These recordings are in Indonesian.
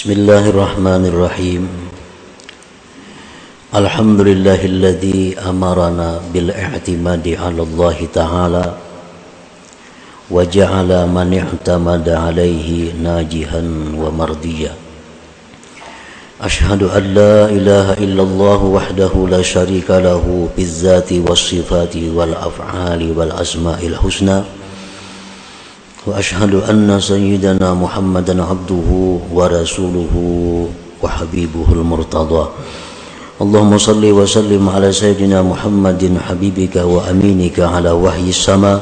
بسم الله الرحمن الرحيم. الحمد لله الذي أمرنا بالإعتماد على الله تعالى وجعل من اعتمد عليه ناجها ومرضيا. أشهد أن لا إله إلا الله وحده لا شريك له بالذات والصفات والأفعال والأسماء الحسنى. وأشهد أن سيدنا محمدا عبده ورسوله وحبيبه المرتضى. اللهم صل وسلم على سيدنا محمد حبيبك وأمينك على وحي السماء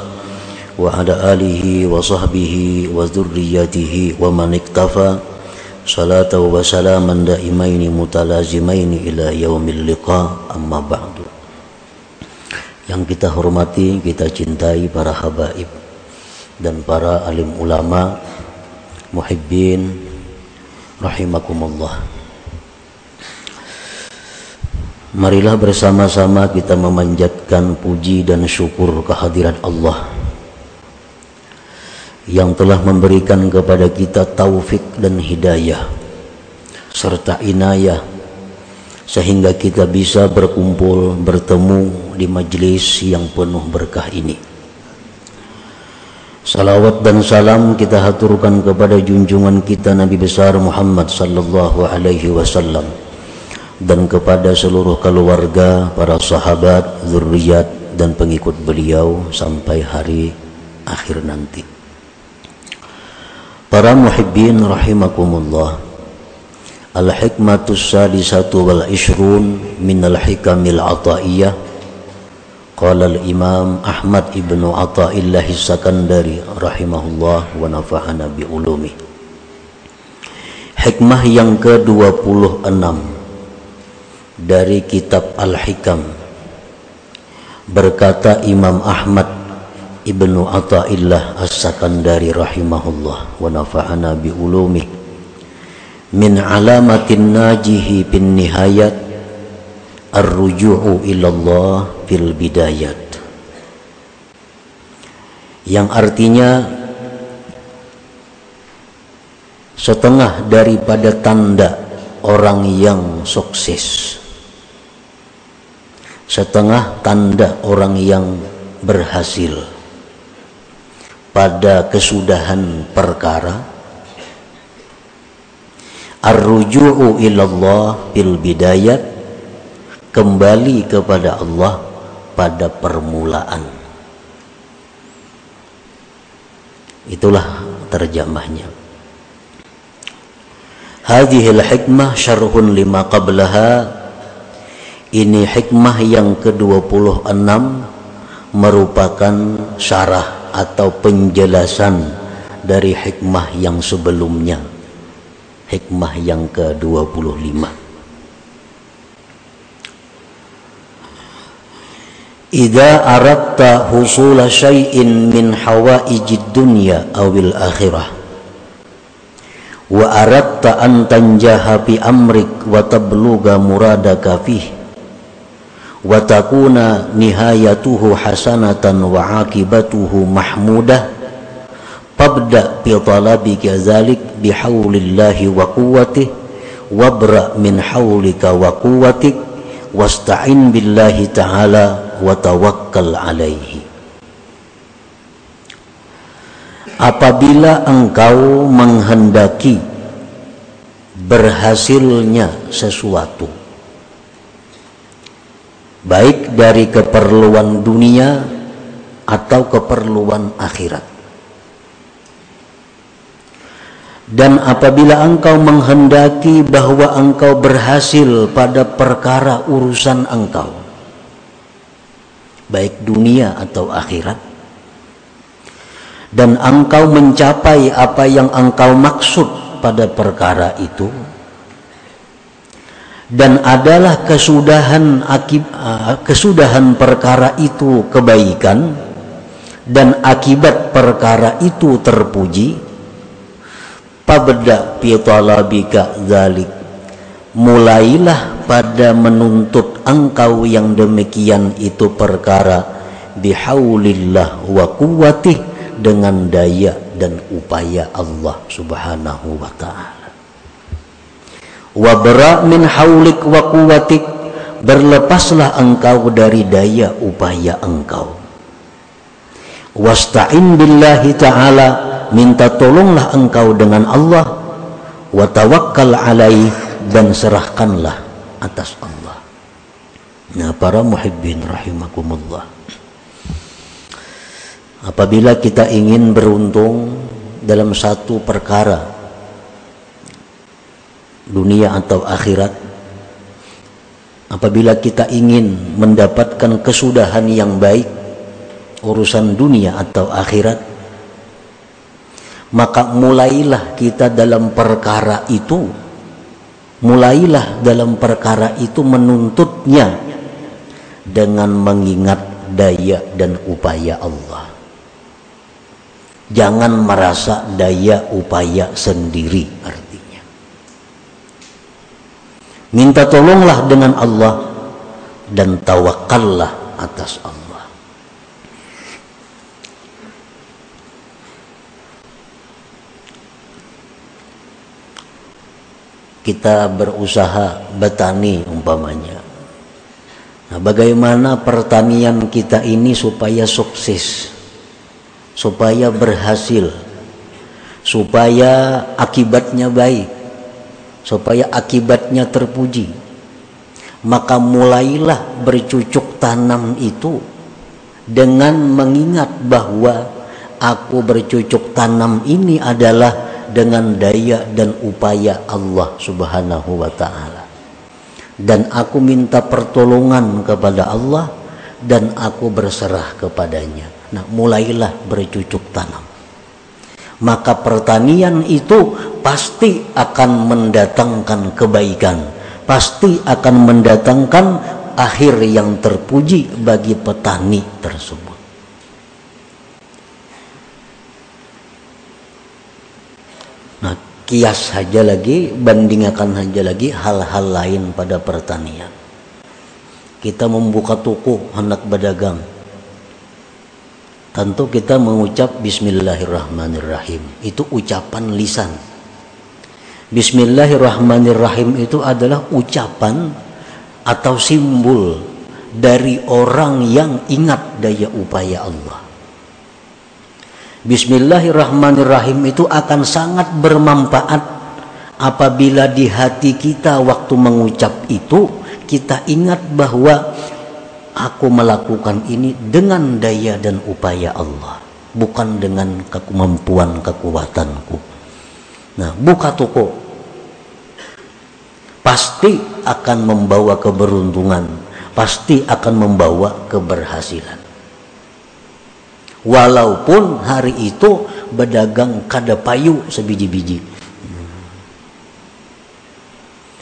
وعلى آله وصحبه وذريته ومن اكتفى صلاة وسلاما دائمين متلازمين إلى يوم اللقاء. أما بعد yang kita hormati, kita cintai para habaib. Dan para alim ulama muhibbin rahimakumullah Marilah bersama-sama kita memanjatkan puji dan syukur kehadiran Allah yang telah memberikan kepada kita taufik dan hidayah serta inayah sehingga kita bisa berkumpul bertemu di majlis yang penuh berkah ini. Salawat dan salam kita haturkan kepada junjungan kita Nabi besar Muhammad sallallahu alaihi wasallam dan kepada seluruh keluarga, para sahabat, zuriat dan pengikut beliau sampai hari akhir nanti. Para muhibbin rahimakumullah. Al-hikmatus sadisatu wal ishrun min al-hikamil ataiyah Qala al-Imam Ahmad ibnu Atta'illah Sakandari rahimahullah wa nafa'ana bi ulumi. Hikmah yang ke-26 dari kitab Al-Hikam berkata Imam Ahmad ibnu Atta'illah As-Sakandari rahimahullah wa nafa'ana bi ulumi min alamatin najihi bin nihayat ar-ruju'u ilallah fil bidayat. Yang artinya setengah daripada tanda orang yang sukses. Setengah tanda orang yang berhasil. Pada kesudahan perkara. Ar-ruju'u ilallah fil bidayat. Kembali kepada Allah pada permulaan. Itulah terjemahnya. Hadhil hikmah syarhun lima qablaha ini hikmah yang ke-26 merupakan syarah atau penjelasan dari hikmah yang sebelumnya. Hikmah yang ke-25. إذا أردت حصول شيء من حوائج الدنيا أو الآخرة وأردت أن تنجح بأمرك وتبلغ مرادك فيه وتكون نهايته حسنة وعاقبته محمودة فابدأ بطلبك ذلك بحول الله وقوته وابرأ من حولك وقوتك واستعن بالله تعالى wa tawakkal alaihi. Apabila engkau menghendaki berhasilnya sesuatu baik dari keperluan dunia atau keperluan akhirat. Dan apabila engkau menghendaki bahwa engkau berhasil pada perkara urusan engkau baik dunia atau akhirat. Dan engkau mencapai apa yang engkau maksud pada perkara itu. Dan adalah kesudahan akib uh, kesudahan perkara itu kebaikan. Dan akibat perkara itu terpuji. Pabda fi zalik. Mulailah pada menuntut engkau yang demikian itu perkara bihaulillah wa quwwatih dengan daya dan upaya Allah Subhanahu wa taala. wabra min haulik wa quwwatik berlepaslah engkau dari daya upaya engkau wasta'in billahi ta'ala minta tolonglah engkau dengan Allah wa tawakkal alaih dan serahkanlah atas Allah. Nah para muhibbin rahimakumullah. Apabila kita ingin beruntung dalam satu perkara dunia atau akhirat apabila kita ingin mendapatkan kesudahan yang baik urusan dunia atau akhirat maka mulailah kita dalam perkara itu mulailah dalam perkara itu menuntutnya dengan mengingat daya dan upaya Allah. Jangan merasa daya upaya sendiri artinya. Minta tolonglah dengan Allah dan tawakallah atas Allah kita berusaha bertani umpamanya. Nah, bagaimana pertanian kita ini supaya sukses, supaya berhasil, supaya akibatnya baik, supaya akibatnya terpuji. Maka mulailah bercucuk tanam itu dengan mengingat bahwa aku bercucuk tanam ini adalah dengan daya dan upaya Allah Subhanahu wa taala. Dan aku minta pertolongan kepada Allah dan aku berserah kepadanya. Nah, mulailah bercucuk tanam. Maka pertanian itu pasti akan mendatangkan kebaikan, pasti akan mendatangkan akhir yang terpuji bagi petani tersebut. Kias saja lagi bandingkan saja lagi hal-hal lain pada pertanian. Kita membuka toko hendak berdagang. Tentu kita mengucap bismillahirrahmanirrahim. Itu ucapan lisan. Bismillahirrahmanirrahim itu adalah ucapan atau simbol dari orang yang ingat daya upaya Allah Bismillahirrahmanirrahim itu akan sangat bermanfaat apabila di hati kita waktu mengucap itu kita ingat bahwa aku melakukan ini dengan daya dan upaya Allah bukan dengan kemampuan kekuatanku. Nah buka toko. Pasti akan membawa keberuntungan pasti akan membawa keberhasilan walaupun hari itu berdagang kada payu sebiji-biji.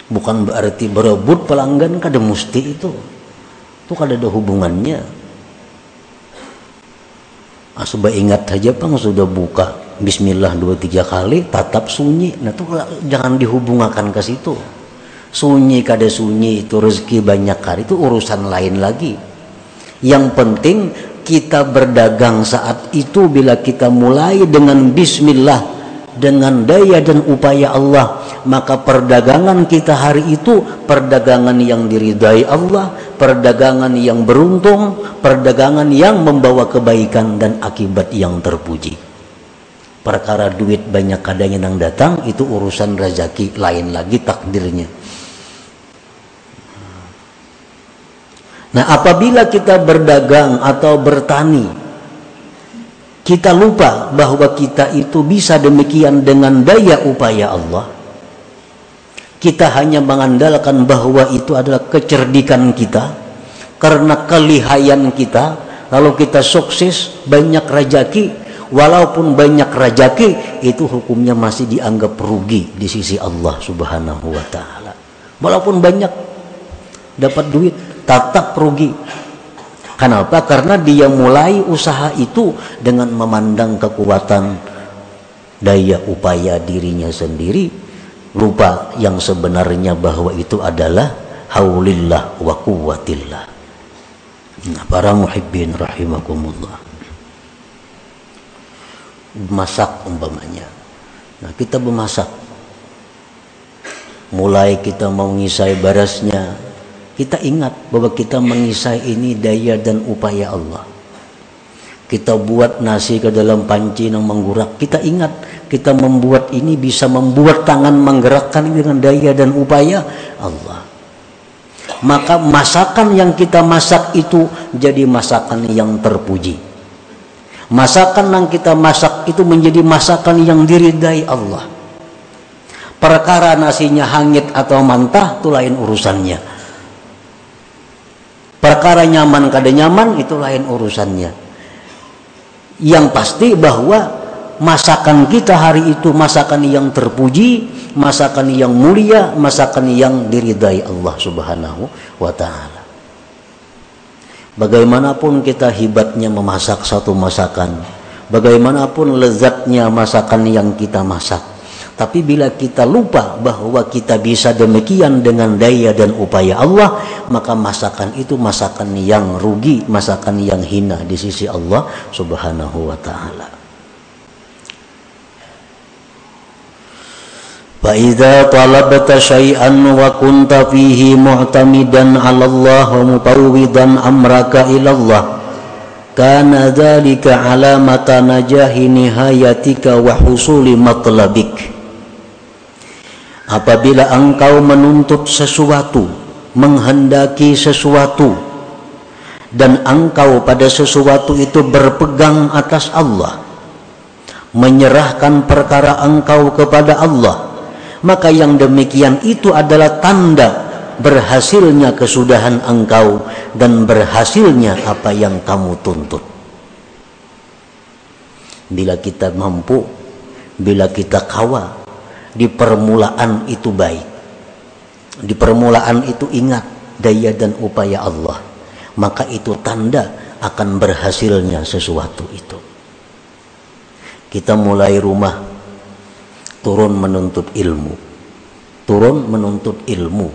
Bukan berarti berebut pelanggan kada mesti itu. Itu kada ada hubungannya. Asubah ingat saja pang sudah buka. Bismillah dua tiga kali tatap sunyi. Nah itu jangan dihubungkan ke situ. Sunyi kada sunyi itu rezeki banyak kali. Itu urusan lain lagi. Yang penting kita berdagang saat itu bila kita mulai dengan bismillah dengan daya dan upaya Allah maka perdagangan kita hari itu perdagangan yang diridai Allah perdagangan yang beruntung perdagangan yang membawa kebaikan dan akibat yang terpuji. Perkara duit banyak kadang yang datang itu urusan rezeki lain lagi takdirnya Nah, apabila kita berdagang atau bertani, kita lupa bahwa kita itu bisa demikian dengan daya upaya Allah. Kita hanya mengandalkan bahwa itu adalah kecerdikan kita karena kelihayan kita. Lalu kita sukses, banyak rajaki, walaupun banyak rajaki itu hukumnya masih dianggap rugi di sisi Allah Subhanahu wa taala. Walaupun banyak dapat duit, tetap rugi. Kenapa? Karena dia mulai usaha itu dengan memandang kekuatan daya upaya dirinya sendiri, lupa yang sebenarnya bahwa itu adalah haulillah wa quwwatillah. Nah, para muhibbin rahimakumullah. Masak umpamanya. Nah, kita memasak mulai kita mengisai barasnya kita ingat bahwa kita mengisai ini daya dan upaya Allah. Kita buat nasi ke dalam panci yang menggurak. Kita ingat kita membuat ini bisa membuat tangan menggerakkan dengan daya dan upaya Allah. Maka masakan yang kita masak itu jadi masakan yang terpuji. Masakan yang kita masak itu menjadi masakan yang diridai Allah. Perkara nasinya hangit atau mantah itu lain urusannya perkara nyaman kada nyaman itu lain urusannya yang pasti bahwa masakan kita hari itu masakan yang terpuji, masakan yang mulia, masakan yang diridai Allah Subhanahu wa taala. Bagaimanapun kita hebatnya memasak satu masakan, bagaimanapun lezatnya masakan yang kita masak, tapi bila kita lupa bahwa kita bisa demikian dengan daya dan upaya Allah, maka masakan itu masakan yang rugi, masakan yang hina di sisi Allah Subhanahu wa taala. فإذا طلبت شيئا وكنت فيه معتمدا على الله مطوضا أمرك إلى الله كان ذلك علامة نجاح نهايتك وحصول مطلبك Apabila engkau menuntut sesuatu, menghendaki sesuatu, dan engkau pada sesuatu itu berpegang atas Allah, menyerahkan perkara engkau kepada Allah, maka yang demikian itu adalah tanda berhasilnya kesudahan engkau dan berhasilnya apa yang kamu tuntut. Bila kita mampu, bila kita kawa, di permulaan itu baik. Di permulaan itu ingat daya dan upaya Allah. Maka itu tanda akan berhasilnya sesuatu itu. Kita mulai rumah turun menuntut ilmu turun menuntut ilmu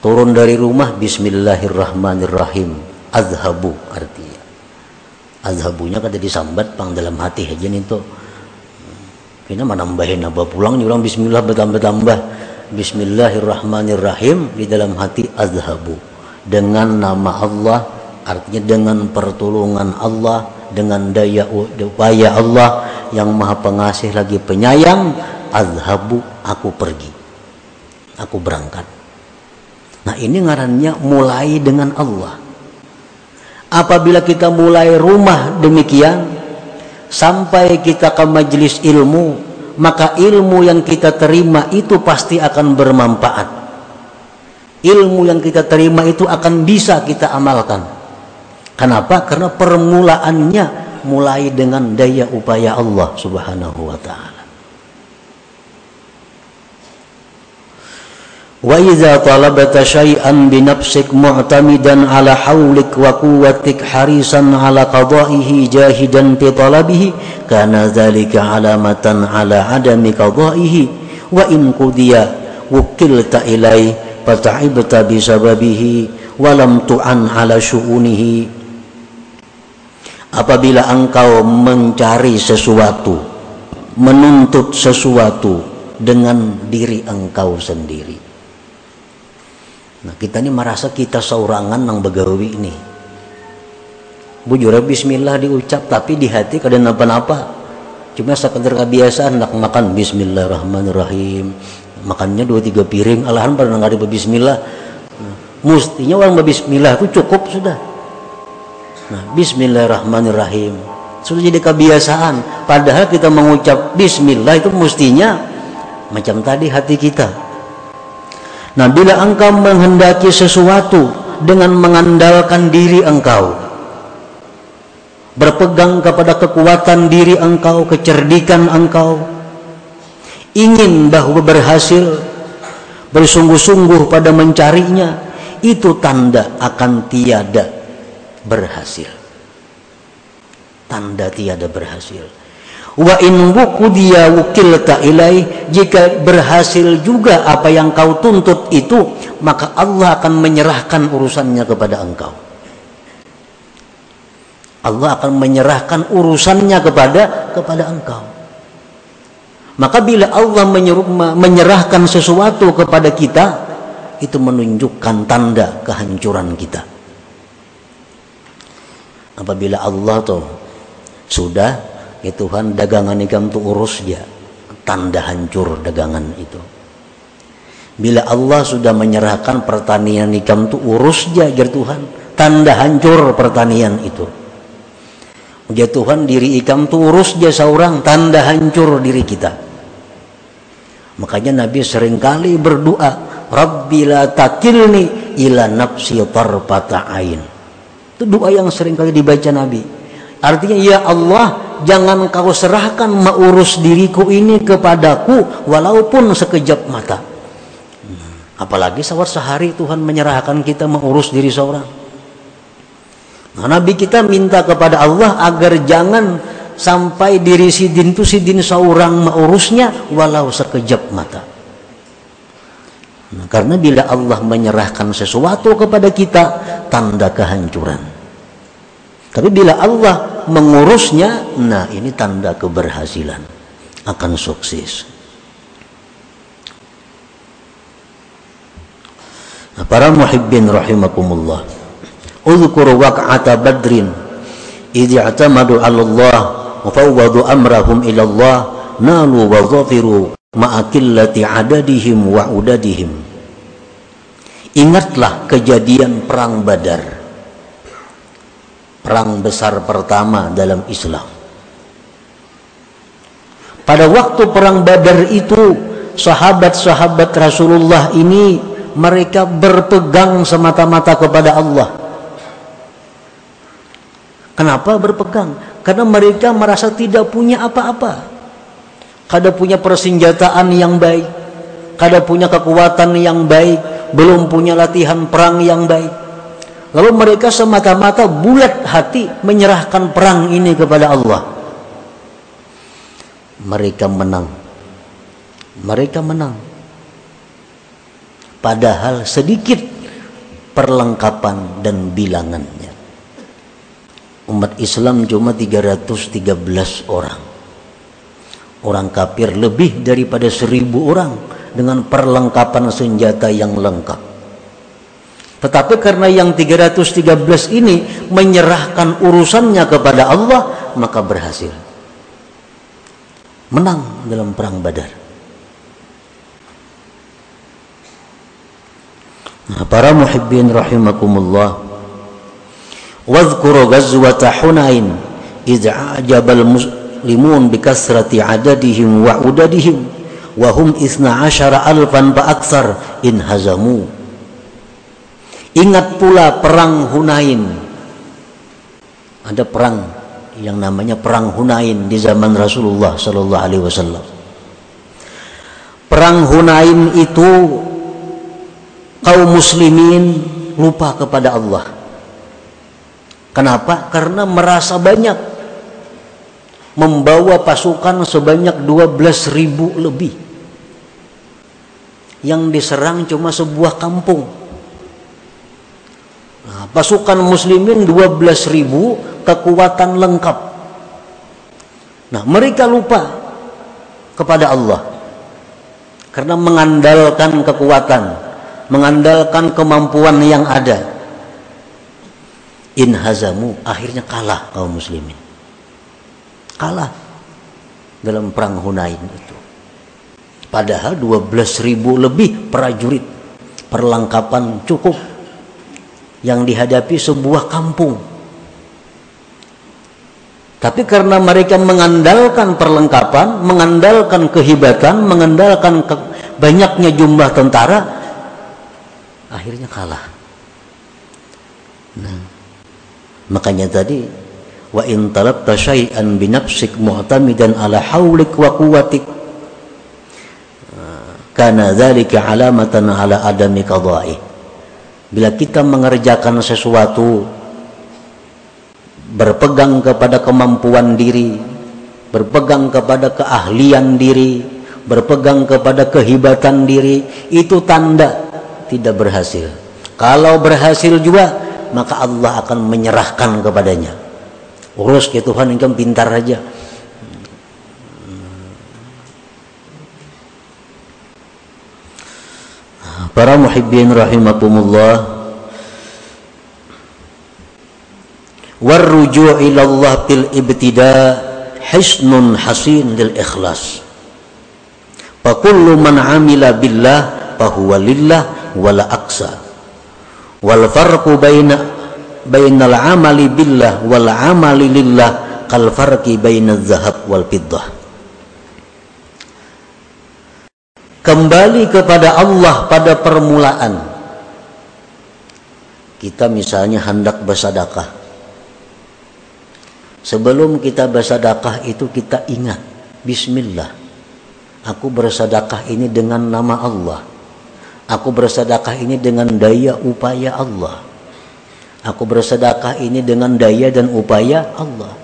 turun dari rumah bismillahirrahmanirrahim azhabu artinya azhabunya kata disambat pang dalam hati aja nih tuh kita menambahin apa pulang nyulang bismillah bertambah-tambah. Bismillahirrahmanirrahim. Di dalam hati azhabu. Dengan nama Allah artinya dengan pertolongan Allah dengan daya upaya Allah yang maha pengasih lagi penyayang azhabu aku pergi. Aku berangkat. Nah ini ngarannya mulai dengan Allah. Apabila kita mulai rumah demikian sampai kita ke majelis ilmu maka ilmu yang kita terima itu pasti akan bermanfaat ilmu yang kita terima itu akan bisa kita amalkan kenapa? karena permulaannya mulai dengan daya upaya Allah Subhanahu wa taala. Mu'tamidan ala haulik wa quwwatik harisan ala qada'ihi jahidan fi talabihi kana dzalika alamatan ala adami qada'ihi wa in qudiya wukilta ilai fata'ibta bi sababihi wa lam tu'an ala syu'unihi apabila engkau mencari sesuatu, menuntut sesuatu dengan diri engkau sendiri. Nah kita ini merasa kita seorangan nang begawi ini. Bujur bismillah diucap tapi di hati kada napa-napa. Cuma sekedar kebiasaan nak makan bismillahirrahmanirrahim. Makannya dua tiga piring, alahan pernah nggak bismillah. Nah, mustinya orang bismillah itu cukup sudah Nah, bismillahirrahmanirrahim. Sudah jadi kebiasaan. Padahal kita mengucap bismillah itu mestinya macam tadi hati kita. Nah, bila engkau menghendaki sesuatu dengan mengandalkan diri engkau, berpegang kepada kekuatan diri engkau, kecerdikan engkau, ingin bahwa berhasil, bersungguh-sungguh pada mencarinya, itu tanda akan tiada berhasil. Tanda tiada berhasil wa in wukudiya wukilta ilai jika berhasil juga apa yang kau tuntut itu maka Allah akan menyerahkan urusannya kepada engkau Allah akan menyerahkan urusannya kepada kepada engkau Maka bila Allah menyerahkan sesuatu kepada kita, itu menunjukkan tanda kehancuran kita. Apabila Allah tuh sudah, ya Tuhan dagangan ikan tuh urus dia, tanda hancur dagangan itu. Bila Allah sudah menyerahkan pertanian ikan tuh urus dia, jar Tuhan, tanda hancur pertanian itu. Ya Tuhan diri ikan tuh urus dia seorang, tanda hancur diri kita. Makanya Nabi sering kali berdoa, Rabbi la takilni ila nafsi tarfata ain. Itu doa yang sering kali dibaca Nabi. Artinya ya Allah, jangan kau serahkan mengurus diriku ini kepadaku walaupun sekejap mata. Apalagi sawar sehari Tuhan menyerahkan kita mengurus diri seorang. Nah, Nabi kita minta kepada Allah agar jangan sampai diri sidin itu sidin seorang mengurusnya walau sekejap mata. Nah, karena bila Allah menyerahkan sesuatu kepada kita, tanda kehancuran. Tapi bila Allah mengurusnya, nah ini tanda keberhasilan akan sukses. Nah, para muhibbin rahimakumullah. Uzkur waq'ata Badrin idh i'tamadu 'ala Allah wa fawwadu amrahum ila Allah nalu wa dhafiru ma'akillati 'adadihim wa udadihim. Ingatlah kejadian perang Badar Perang besar pertama dalam Islam. Pada waktu perang Badar itu, sahabat-sahabat Rasulullah ini mereka berpegang semata-mata kepada Allah. Kenapa berpegang? karena mereka merasa tidak punya apa-apa. Kada punya persenjataan yang baik, kada punya kekuatan yang baik, belum punya latihan perang yang baik. Lalu mereka semata-mata bulat hati menyerahkan perang ini kepada Allah. Mereka menang. Mereka menang. Padahal sedikit perlengkapan dan bilangannya umat Islam cuma 313 orang orang kafir lebih daripada seribu orang dengan perlengkapan senjata yang lengkap tetapi karena yang 313 ini menyerahkan urusannya kepada Allah, maka berhasil. Menang dalam perang Badar. Nah, para muhibbin rahimakumullah. Wadhkuru ghazwata Hunain idh muslimun bikasrati adadihim wa udadihim wa hum alfan ba'aksar in hazamu Ingat pula perang Hunain. Ada perang yang namanya perang Hunain di zaman Rasulullah sallallahu alaihi wasallam. Perang Hunain itu kaum muslimin lupa kepada Allah Kenapa? Karena merasa banyak membawa pasukan sebanyak 12 ribu lebih yang diserang cuma sebuah kampung nah, pasukan muslimin 12 ribu kekuatan lengkap. Nah mereka lupa kepada Allah karena mengandalkan kekuatan mengandalkan kemampuan yang ada. Inhazamu akhirnya kalah kaum muslimin. Kalah dalam perang Hunain itu. Padahal 12 ribu lebih prajurit perlengkapan cukup yang dihadapi sebuah kampung tapi karena mereka mengandalkan perlengkapan mengandalkan kehebatan mengandalkan ke banyaknya jumlah tentara akhirnya kalah nah Makanya tadi wa in talabta syai'an bi nafsik mu'tamidan ala haulik wa quwwatik kana dzalika alamatan ala adami qada'i. Bila kita mengerjakan sesuatu berpegang kepada kemampuan diri, berpegang kepada keahlian diri, berpegang kepada kehebatan diri, itu tanda tidak berhasil. Kalau berhasil juga maka Allah akan menyerahkan kepadanya urus ke Tuhan engkau pintar aja para muhibbin rahimakumullah. Warruju' Allah ibtida hisnun hasin lil ikhlas. Fa man amila billah fa lillah wala aksa wal farqu baina bainal amali billah wal amali lillah kal wal kembali kepada Allah pada permulaan. Kita misalnya hendak bersedekah. Sebelum kita bersedekah itu kita ingat Bismillah Aku bersedekah ini dengan nama Allah. Aku bersedekah ini dengan daya upaya Allah. Aku bersedekah ini dengan daya dan upaya Allah.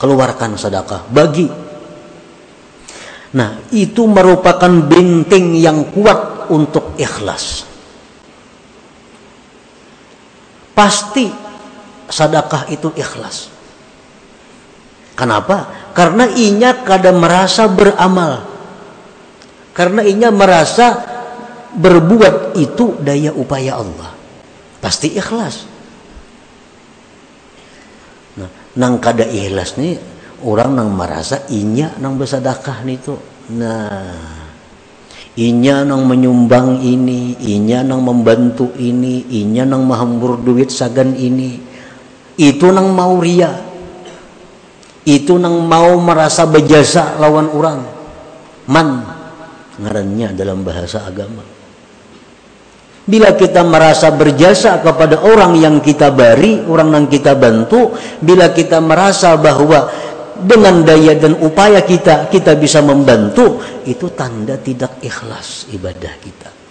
Keluarkan sedekah. Bagi Nah itu merupakan benteng yang kuat untuk ikhlas Pasti sedekah itu ikhlas. Kenapa? Karena inya kada merasa beramal. Karena inya merasa berbuat itu daya upaya Allah. Pasti ikhlas. Nah, nang kada ikhlas nih orang nang merasa inya nang bersedekah nih tuh. Nah, inya nang menyumbang ini, inya nang membantu ini, inya nang menghambur duit sagan ini. Itu nang mau ria. Itu nang mau merasa berjasa lawan orang. Man ngarannya dalam bahasa agama. Bila kita merasa berjasa kepada orang yang kita bari orang yang kita bantu bila kita merasa bahwa dengan daya dan upaya kita kita bisa membantu itu tanda tidak ikhlas ibadah kita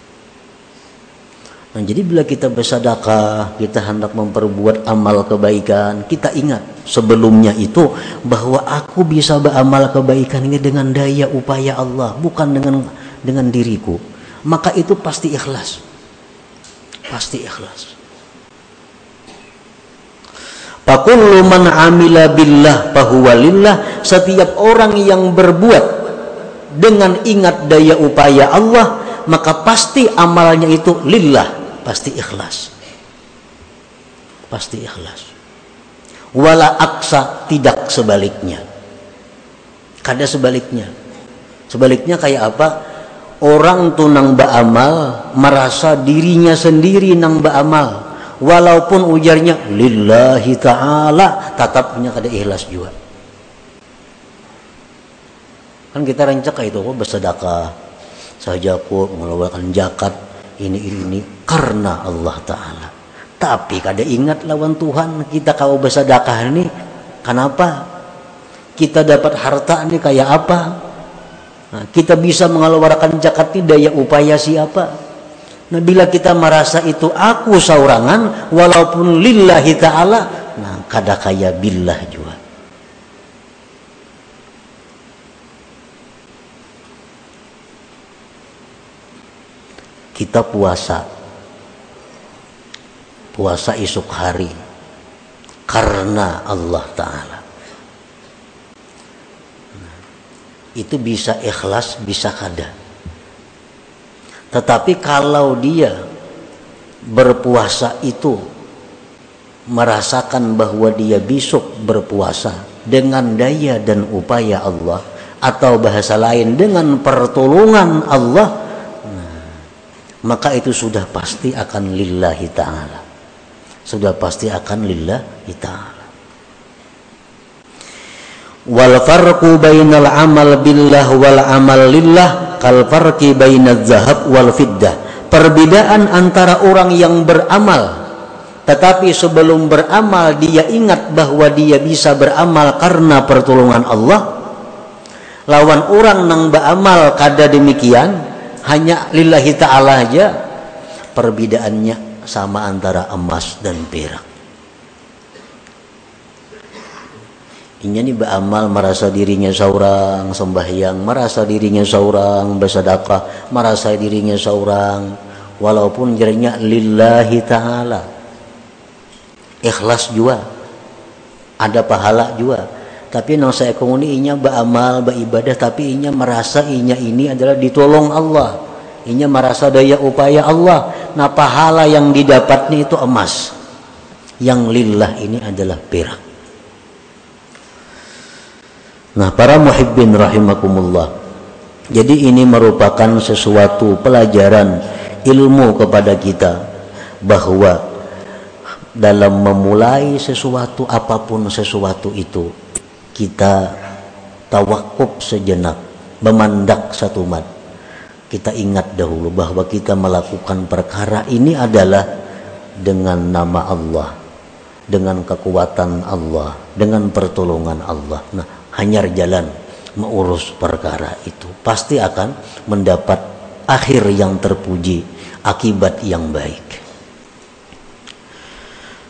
Nah, jadi bila kita bersedekah, kita hendak memperbuat amal kebaikan, kita ingat sebelumnya itu bahwa aku bisa beramal kebaikan ini dengan daya upaya Allah, bukan dengan dengan diriku. Maka itu pasti ikhlas. Pasti ikhlas. Fakullu man amila billah fahuwa lillah. Setiap orang yang berbuat dengan ingat daya upaya Allah, maka pasti amalnya itu lillah pasti ikhlas. Pasti ikhlas. Wala aksa tidak sebaliknya. Kada sebaliknya. Sebaliknya kayak apa? Orang tuh nang beramal merasa dirinya sendiri nang beramal walaupun ujarnya lillahi ta'ala tetapnya kada ikhlas juga. Kan kita rancak itu kok bersedekah saja kok mengeluarkan zakat ini ini karena Allah Ta'ala. Tapi kada ingat lawan Tuhan kita kau bersedekah ini kenapa? Kita dapat harta ini kayak apa? Nah, kita bisa mengeluarkan zakat ini daya upaya siapa nah bila kita merasa itu aku saurangan walaupun lillahi ta'ala nah kada kaya billah juga kita puasa. Puasa esok hari. Karena Allah Ta'ala. Itu bisa ikhlas bisa kada tetapi kalau dia berpuasa itu merasakan bahwa dia besok berpuasa dengan daya dan upaya Allah atau bahasa lain dengan pertolongan Allah maka itu sudah pasti akan lillahi ta'ala. Sudah pasti akan lillahi ta'ala. Wal farqu bainal amal billah wal amal lillah kal farqi zahab wal fiddah. Perbedaan antara orang yang beramal tetapi sebelum beramal dia ingat bahwa dia bisa beramal karena pertolongan Allah. Lawan orang nang beramal kada demikian hanya lillahi ta'ala aja. Perbedaannya sama antara emas dan perak Inya nih beramal merasa dirinya seorang sembahyang, merasa dirinya seorang bersedekah, merasa dirinya seorang walaupun jadinya lillahi ta'ala. Ikhlas juga. Ada pahala juga tapi nang saya kemuni inya beramal beribadah tapi inya merasa inya ini adalah ditolong Allah Inya merasa daya upaya Allah. Nah pahala yang didapatnya itu emas. Yang lillah ini adalah perak. Nah para muhibbin rahimakumullah. Jadi ini merupakan sesuatu pelajaran ilmu kepada kita bahwa dalam memulai sesuatu apa pun sesuatu itu kita tawakuf sejenak memandak satu mat kita ingat dahulu bahwa kita melakukan perkara ini adalah dengan nama Allah, dengan kekuatan Allah, dengan pertolongan Allah. Nah, hanya jalan mengurus perkara itu pasti akan mendapat akhir yang terpuji, akibat yang baik.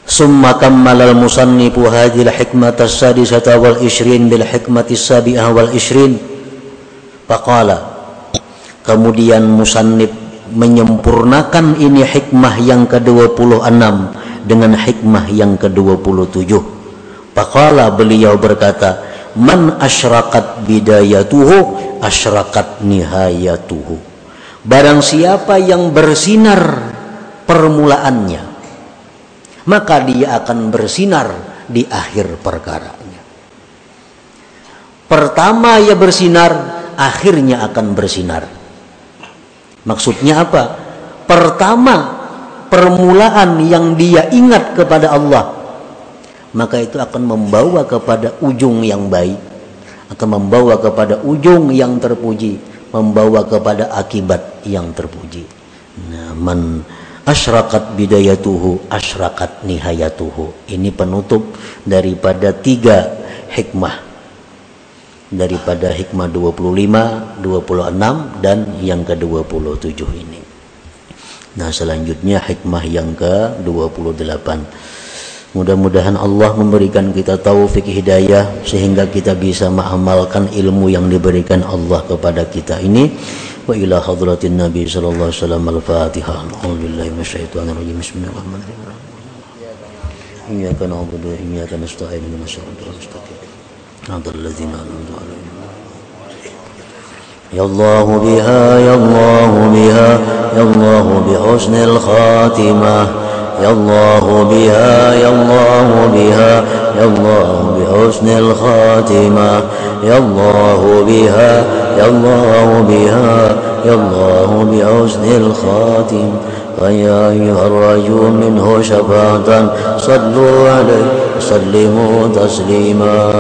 ثم كمل المصنف هذه الحكمة السادسة والعشرين بالحكمة السابعة والعشرين فقال Kemudian musannif menyempurnakan ini hikmah yang ke-26 dengan hikmah yang ke-27. Pakala beliau berkata, "Man asyraqat bidayatuhu asyraqat nihayatuhu." Barang siapa yang bersinar permulaannya, maka dia akan bersinar di akhir perkaranya. Pertama ia bersinar, akhirnya akan bersinar. Maksudnya apa? Pertama, permulaan yang dia ingat kepada Allah, maka itu akan membawa kepada ujung yang baik, akan membawa kepada ujung yang terpuji, membawa kepada akibat yang terpuji. Nah, man asyraqat bidayatuhu asyraqat nihayatuhu. Ini penutup daripada tiga hikmah daripada hikmah 25, 26 dan yang ke-27 ini. Nah, selanjutnya hikmah yang ke-28. Mudah-mudahan Allah memberikan kita taufik hidayah sehingga kita bisa mengamalkan ilmu yang diberikan Allah kepada kita ini. Wa ila hadratin Nabi sallallahu alaihi wasallam al-Fatihah. Alhamdulillah minasyaitonir rajim. Bismillahirrahmanirrahim. Iyyaka na'budu wa iyyaka nasta'in. Ihdinas siratal mustaqim. صراط الذين أنعمت عليهم يا الله بها يا الله بها يا الله بحسن الخاتمة يا الله بها يا الله بها يا الله بحسن الخاتمة. يا الله بها يا الله بها يا الله بحسن الخاتمة فيا أيها الرجل منه شفاعة صلوا عليه وسلموا تسليما.